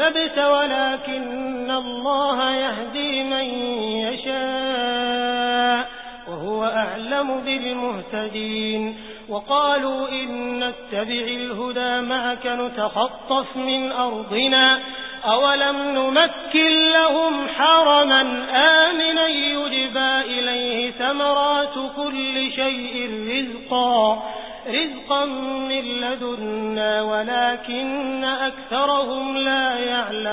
أَحْبَبْتَ وَلَٰكِنَّ اللَّهَ يَهْدِي مَن يَشَاءُ ۚ وَهُوَ أَعْلَمُ بِالْمُهْتَدِينَ وَقَالُوا إِن نَّتَّبِعِ الْهُدَىٰ مَعَكَ نُتَخَطَّفْ مِنْ أَرْضِنَا ۚ أَوَلَمْ نُمَكِّن لَّهُمْ حَرَمًا آمِنًا يُجْبَىٰ إِلَيْهِ ثَمَرَاتُ كُلِّ شَيْءٍ رِّزْقًا مِّن لَّدُنَّا وَلَٰكِنَّ أَكْثَرَهُمْ لَا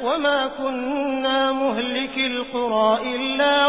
وَمَا كُنَّا مُهْلِكِي الْقُرَىٰ إِلَّا